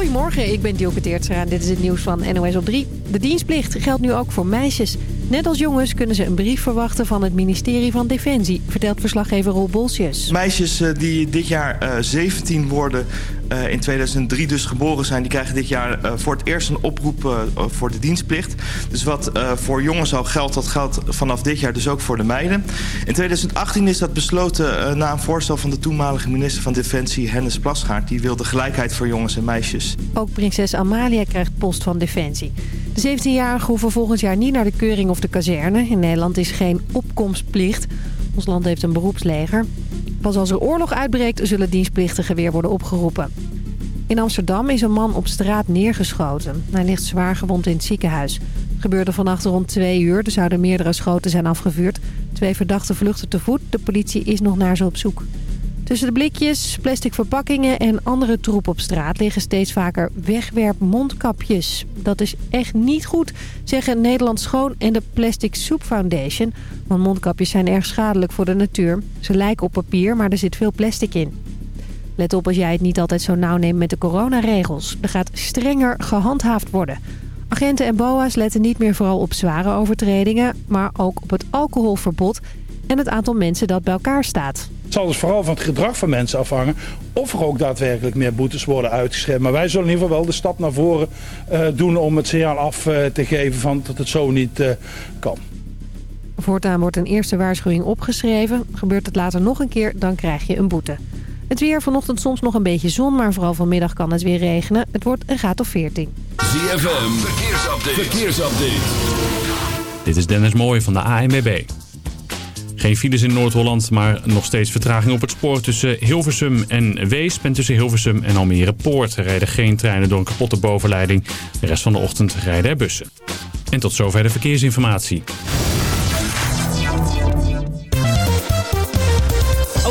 Goedemorgen, ik ben Dielke en dit is het nieuws van NOS op 3. De dienstplicht geldt nu ook voor meisjes. Net als jongens kunnen ze een brief verwachten van het ministerie van Defensie, vertelt verslaggever Roel Bolsjes. Meisjes eh, die dit jaar 17 eh, worden, uh, in 2003 dus geboren zijn... die krijgen dit jaar uh, voor het eerst een oproep uh, voor de dienstplicht. Dus wat voor jongens al geldt, dat geldt vanaf dit jaar dus ook voor de meiden. In 2018 is dat besloten na een voorstel van de toenmalige minister van Defensie... Hennis Plasgaard. Die wilde gelijkheid voor jongens en meisjes. Ook prinses Amalia krijgt post van Defensie. De 17-jarigen hoeven volgend jaar niet naar de keuring of de kazerne. In Nederland is geen opkomstplicht. Ons land heeft een beroepsleger. Pas als er oorlog uitbreekt zullen dienstplichtigen weer worden opgeroepen. In Amsterdam is een man op straat neergeschoten. Hij ligt zwaar gewond in het ziekenhuis. Gebeurde vannacht rond twee uur. Er zouden meerdere schoten zijn afgevuurd. Twee verdachten vluchten te voet. De politie is nog naar ze op zoek. Tussen de blikjes, plastic verpakkingen en andere troep op straat liggen steeds vaker wegwerpmondkapjes. Dat is echt niet goed, zeggen Nederland Schoon en de Plastic Soup Foundation. Want mondkapjes zijn erg schadelijk voor de natuur. Ze lijken op papier, maar er zit veel plastic in. Let op als jij het niet altijd zo nauw neemt met de coronaregels. Er gaat strenger gehandhaafd worden. Agenten en boa's letten niet meer vooral op zware overtredingen... maar ook op het alcoholverbod en het aantal mensen dat bij elkaar staat. Het zal dus vooral van het gedrag van mensen afhangen of er ook daadwerkelijk meer boetes worden uitgeschreven. Maar wij zullen in ieder geval wel de stap naar voren uh, doen om het signaal af uh, te geven van dat het zo niet uh, kan. Voortaan wordt een eerste waarschuwing opgeschreven. Gebeurt het later nog een keer, dan krijg je een boete. Het weer vanochtend soms nog een beetje zon, maar vooral vanmiddag kan het weer regenen. Het wordt een graad of 14. ZFM, verkeersupdate. verkeersupdate. Dit is Dennis Mooij van de ANWB. Geen files in Noord-Holland, maar nog steeds vertraging op het spoor tussen Hilversum en Weesp. En tussen Hilversum en Almere Poort rijden geen treinen door een kapotte bovenleiding. De rest van de ochtend rijden er bussen. En tot zover de verkeersinformatie.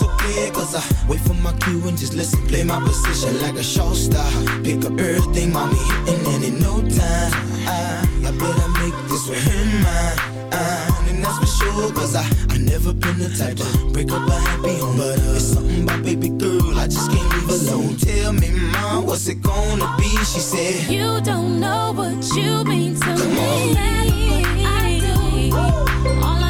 so clear Cause I wait for my cue and just listen Play my position like a show star Pick up everything, mommy And then in no time I, I better make this with him mine uh, and that's for sure Cause I, I never been the type to break up a happy home But uh, it's something about baby girl I just can't leave alone so Tell me mom, what's it gonna be? She said You don't know what you mean to Come me on. I do. All I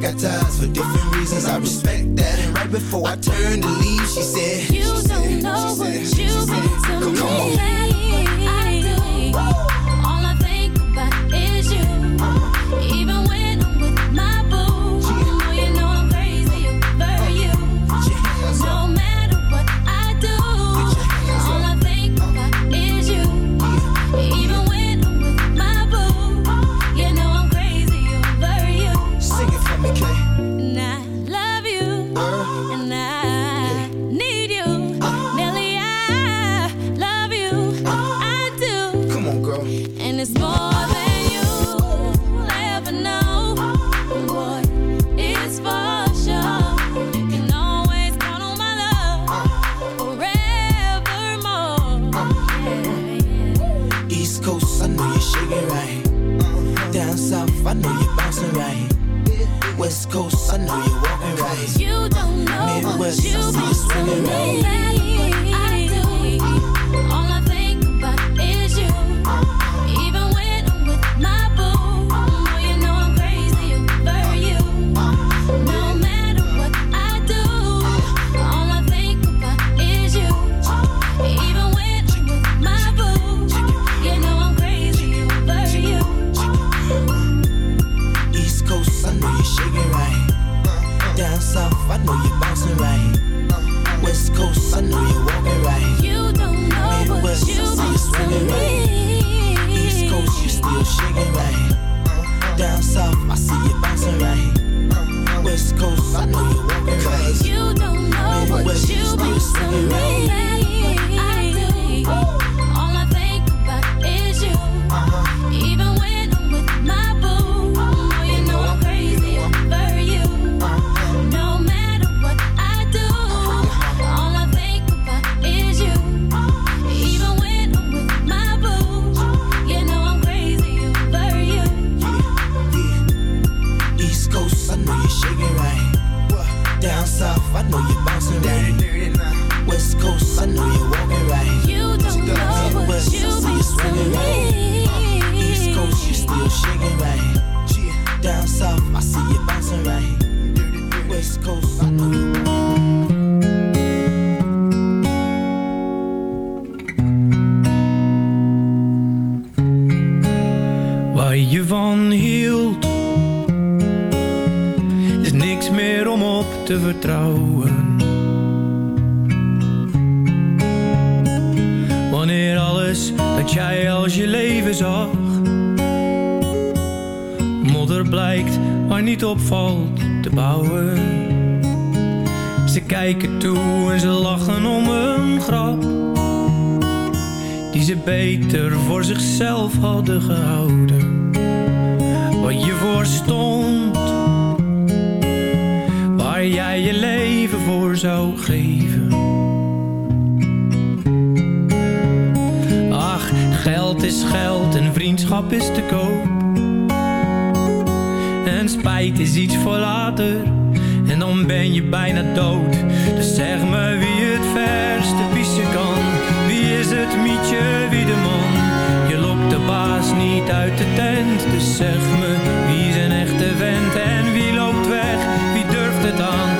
Got ties for different reasons. I respect that. And right before I turned to leave, she said, You don't know what you've been to me. Come on. I do. and it's more Waar je van hield, is niks meer om op te vertrouwen. Wanneer alles dat jij als je leven zag, modder blijkt maar niet opvalt te bouwen kijken toe en ze lachen om een grap Die ze beter voor zichzelf hadden gehouden. Wat je voor stond Waar jij je leven voor zou geven. Ach, geld is geld en vriendschap is te koop. En spijt is iets voor later en dan ben je bijna dood. Dus zeg me wie het verste pissen kan. Wie is het mietje, wie de man? Je lokt de baas niet uit de tent. Dus zeg me wie zijn echte vent en wie loopt weg, wie durft het aan?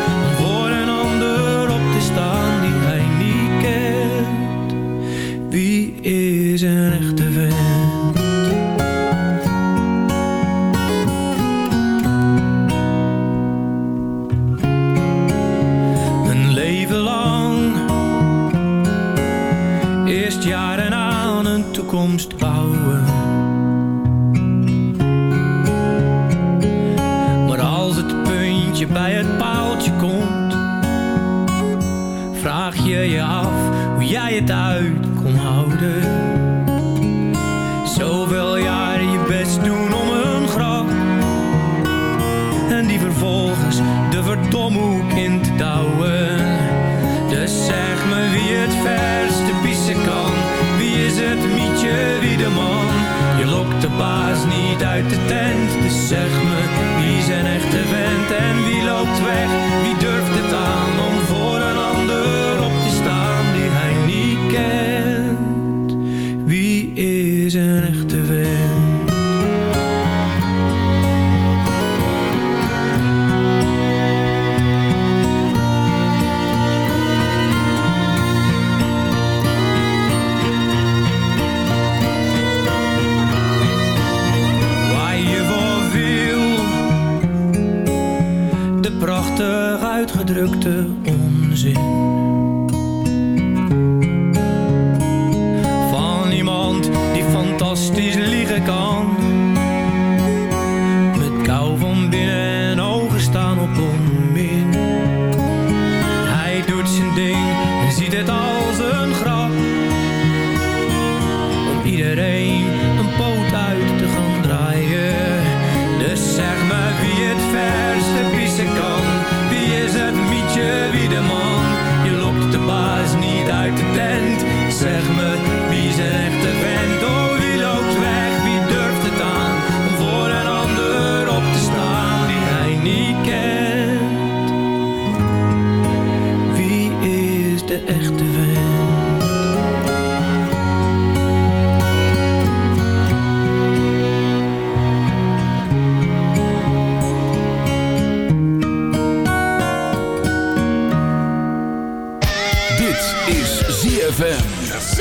ZFM.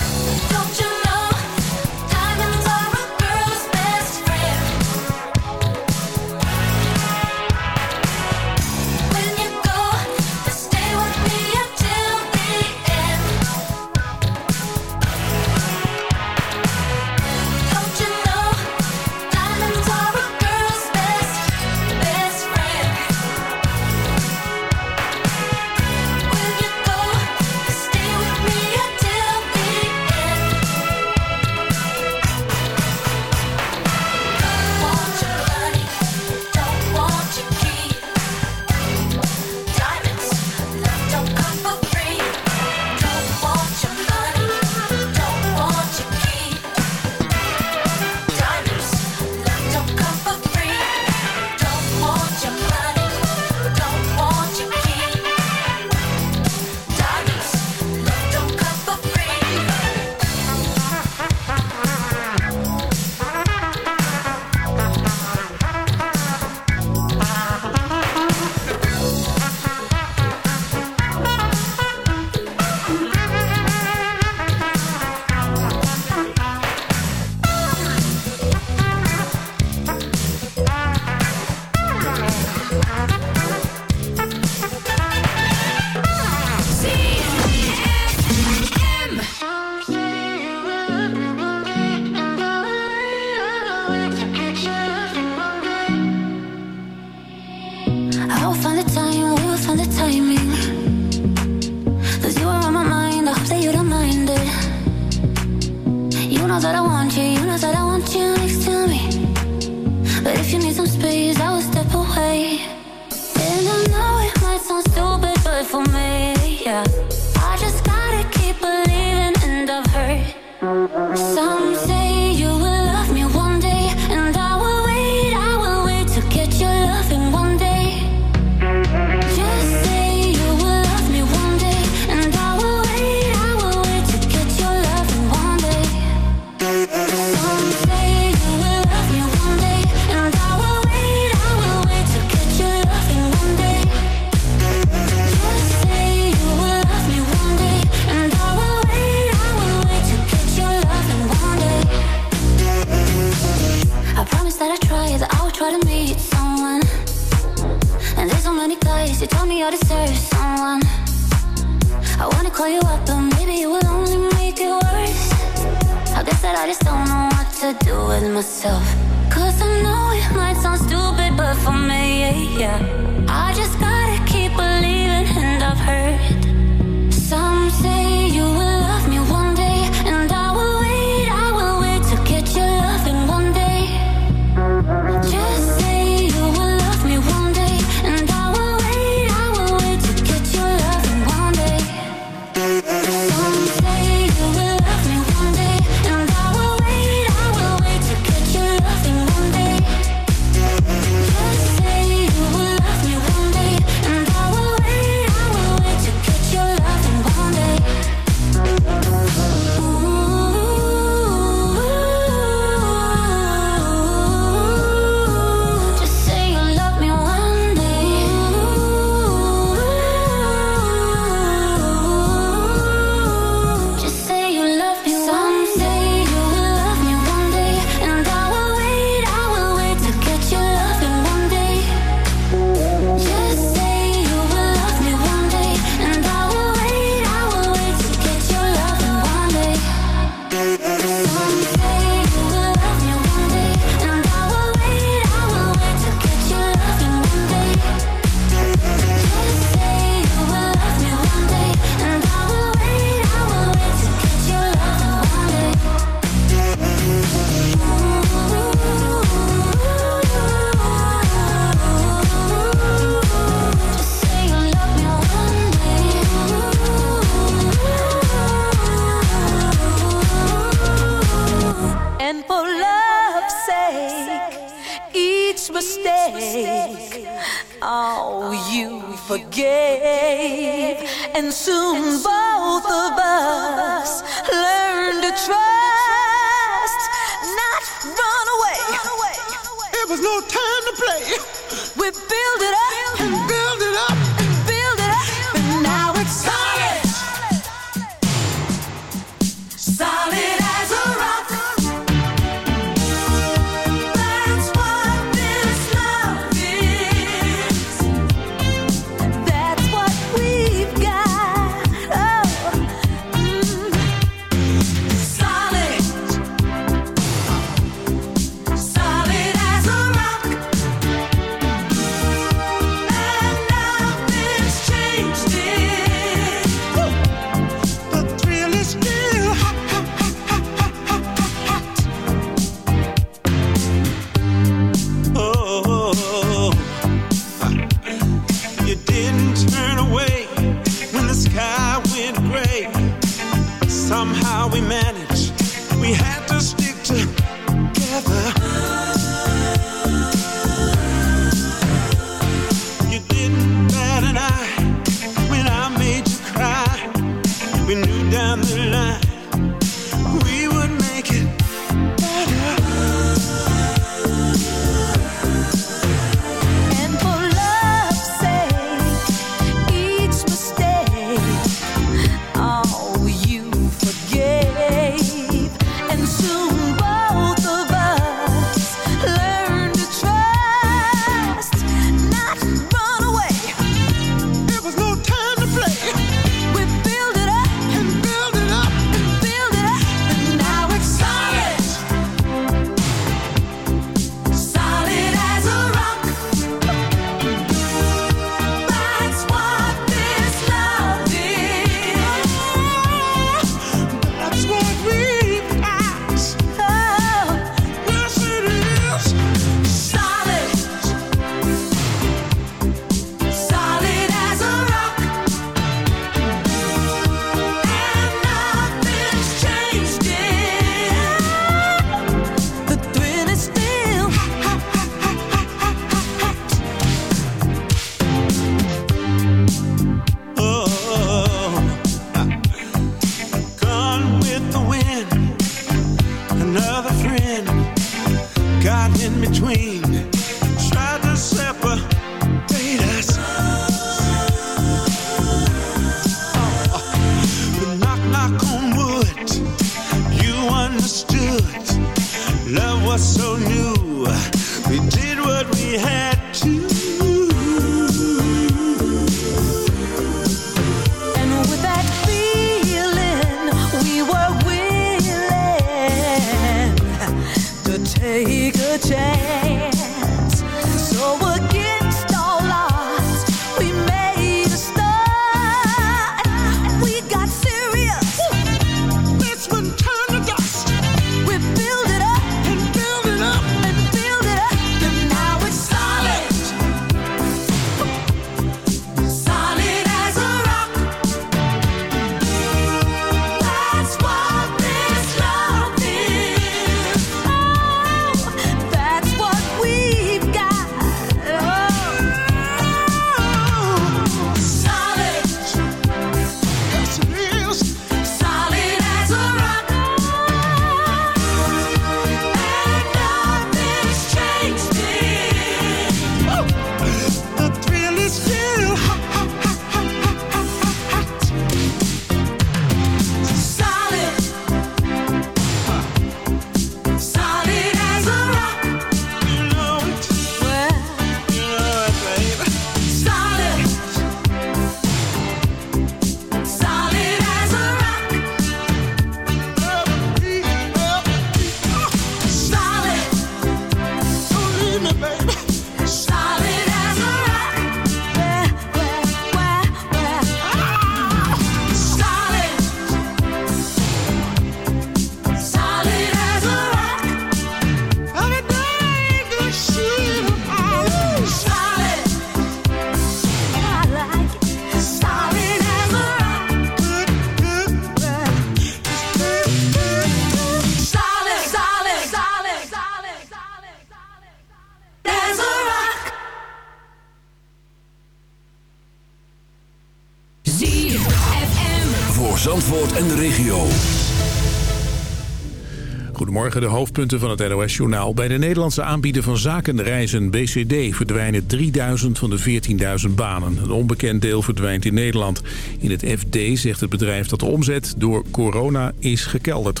bij de hoofdpunten van het NOS-journaal. Bij de Nederlandse aanbieder van zakenreizen, BCD, verdwijnen 3000 van de 14.000 banen. Een onbekend deel verdwijnt in Nederland. In het FD zegt het bedrijf dat de omzet door corona is gekelderd.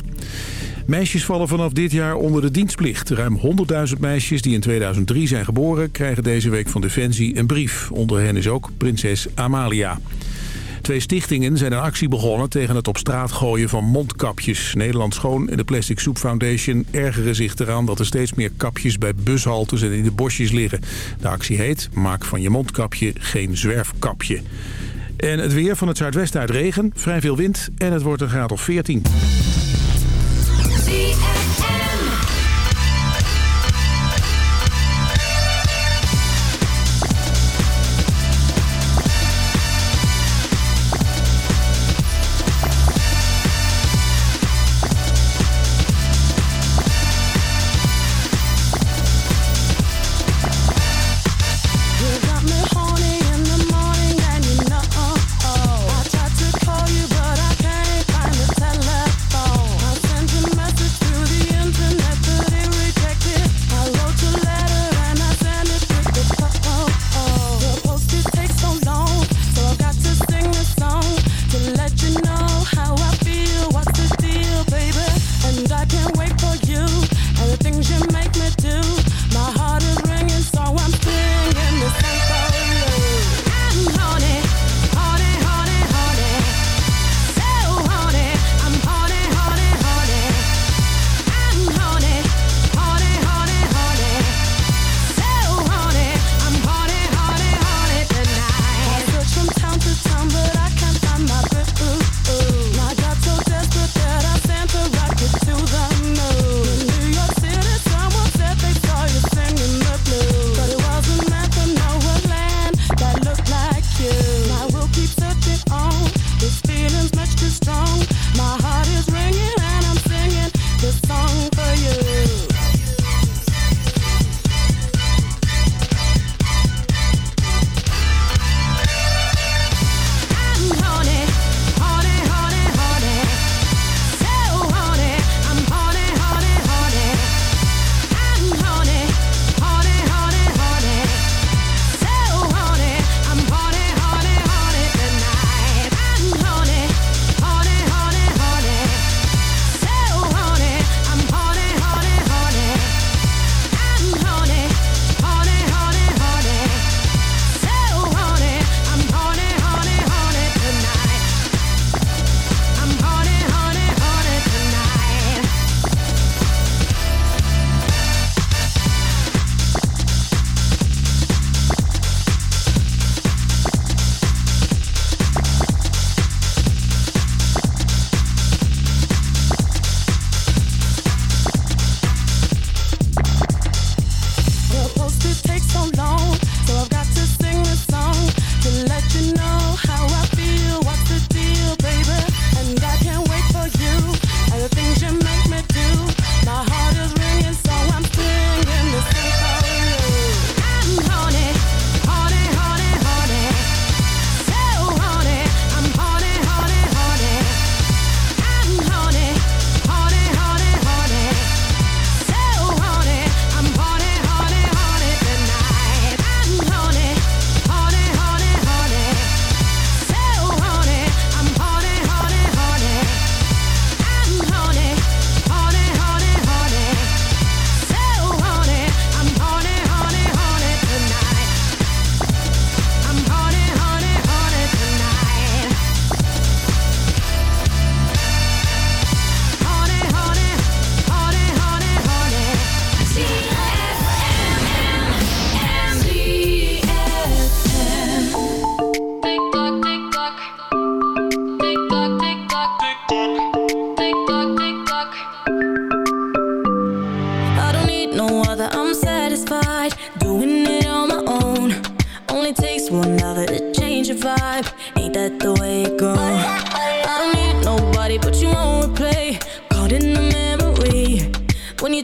Meisjes vallen vanaf dit jaar onder de dienstplicht. Ruim 100.000 meisjes die in 2003 zijn geboren... krijgen deze week van Defensie een brief. Onder hen is ook prinses Amalia. Twee stichtingen zijn een actie begonnen tegen het op straat gooien van mondkapjes. Nederland Schoon en de Plastic Soup Foundation ergeren zich eraan dat er steeds meer kapjes bij bushaltes en in de bosjes liggen. De actie heet Maak van je mondkapje geen zwerfkapje. En het weer van het zuidwesten uit regen, vrij veel wind en het wordt een graad of 14.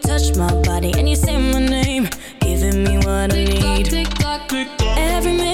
touch my body and you say my name, giving me what I need. Every minute